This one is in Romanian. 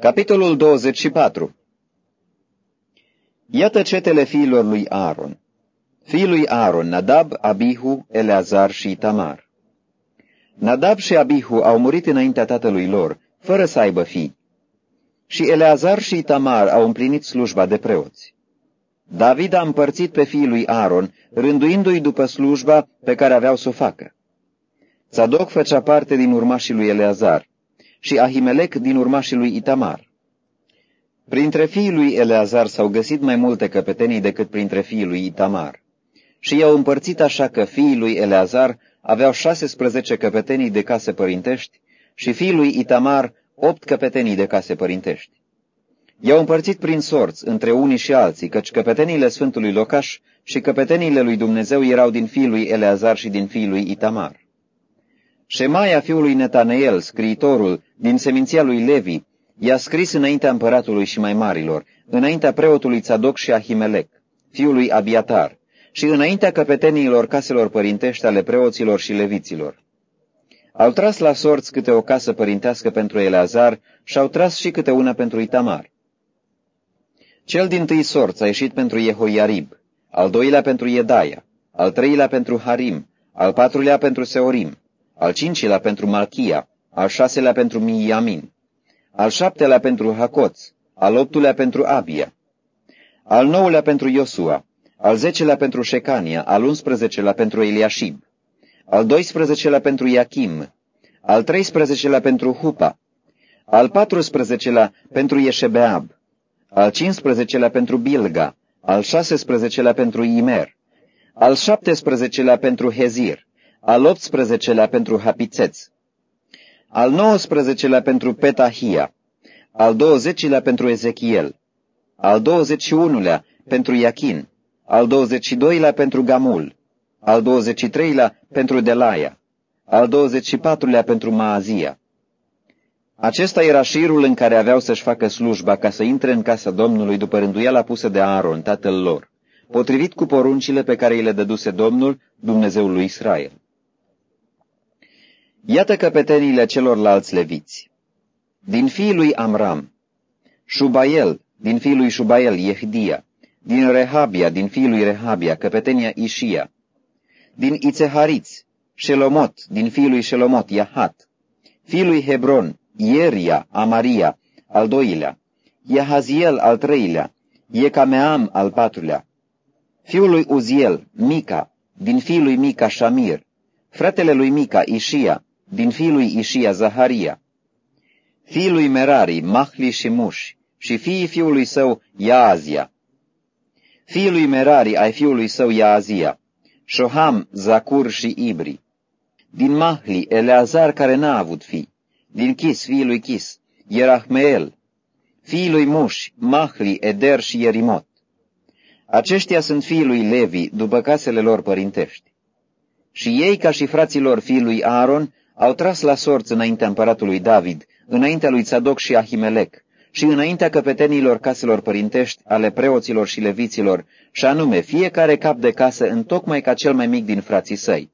Capitolul 24 Iată cetele fiilor lui Aaron. Fiii lui Aaron, Nadab, Abihu, Eleazar și Tamar. Nadab și Abihu au murit înaintea tatălui lor, fără să aibă fii. Și Eleazar și Tamar au împlinit slujba de preoți. David a împărțit pe fiii lui Aaron, rânduindu-i după slujba pe care aveau să o facă. Tzadok făcea parte din urmașii lui Eleazar și Ahimelec din urmașii lui Itamar. Printre fiii lui Eleazar s-au găsit mai multe căpetenii decât printre fiii lui Itamar. Și i-au împărțit așa că fiii lui Eleazar aveau 16 căpetenii de case părintești și fiii lui Itamar opt căpetenii de case părintești. I-au împărțit prin sorți între unii și alții, căci căpeteniile Sfântului Locaș și căpeteniile lui Dumnezeu erau din fiii lui Eleazar și din fiii lui Itamar. Șemaia fiului Netaneel, scriitorul, din seminția lui Levi, i-a scris înaintea împăratului și mai marilor, înaintea preotului Tzadok și Ahimelec, fiului Abiatar, și înaintea căpeteniilor caselor părintești ale preoților și leviților. Au tras la sorți câte o casă părintească pentru Eleazar și au tras și câte una pentru Itamar. Cel din tâi sorț a ieșit pentru Jehoiarib, al doilea pentru Iedaia, al treilea pentru Harim, al patrulea pentru Seorim, al cincilea pentru Malchia, al șaselea pentru Miamin, al șaptelea pentru Hacoț, al optulea pentru Abia, al nouălea pentru Iosua, al zecelea pentru Șecania, al unsprezecelea pentru Eliashib, al doisprezecelea pentru Iachim, al treisprezecelea pentru Hupa, al patrusprezecelea pentru Ieșebeab, al cincisprezecelea pentru Bilga, al șasesprezecelea pentru Imer, al șaptesprezecelea pentru Hezir, al 18-lea pentru Hapițeț, al 19-lea pentru Petahia, al 20-lea pentru Ezechiel, al 21-lea pentru Iachin, al 22-lea pentru Gamul, al 23-lea pentru Delaia, al 24-lea pentru Maazia. Acesta era șirul în care aveau să-și facă slujba ca să intre în casa Domnului după rânduiala pusă de Aaron, tatăl lor, potrivit cu poruncile pe care îi le dăduse Domnul, Dumnezeul lui Israel. Iată căpeteniile celorlalți leviți. Din fiii lui Amram, Shubael, din fiii lui Shubael, Yehdia, din Rehabia, din fiii lui Rehabia, căpetenia Ishia, din Ițehariți, Shelomot, din fiii lui Shelomot, Yahat, fiii lui Hebron, Ieria, Amaria, al doilea, Yahaziel, al treilea, Yecameam, al patrulea, fiul lui Uziel, Mica, din fiii lui Mica, Shamir, fratele lui Mica, Ishia, din fiul lui Ișia Zaharia, fiul lui Merari, Mahli și Muș, și fiii fiului său Iazia. Fiul lui Merari ai fiului său Iazia, Shoham, Zacur și Ibri. Din Mahli, Eleazar care n-a avut fi. Din Chis, fiul lui Chis, Ierahmeel. Fiii lui Muș, Mahli, Eder și Ierimot. Aceștia sunt fiii lui Levi, după casele lor părintești. Și ei, ca și frații lor fiului Aaron, au tras la sorți înaintea împăratului David, înaintea lui Tzadok și Ahimelec, și înaintea căpetenilor caselor părintești, ale preoților și leviților, și anume fiecare cap de casă întocmai ca cel mai mic din frații săi.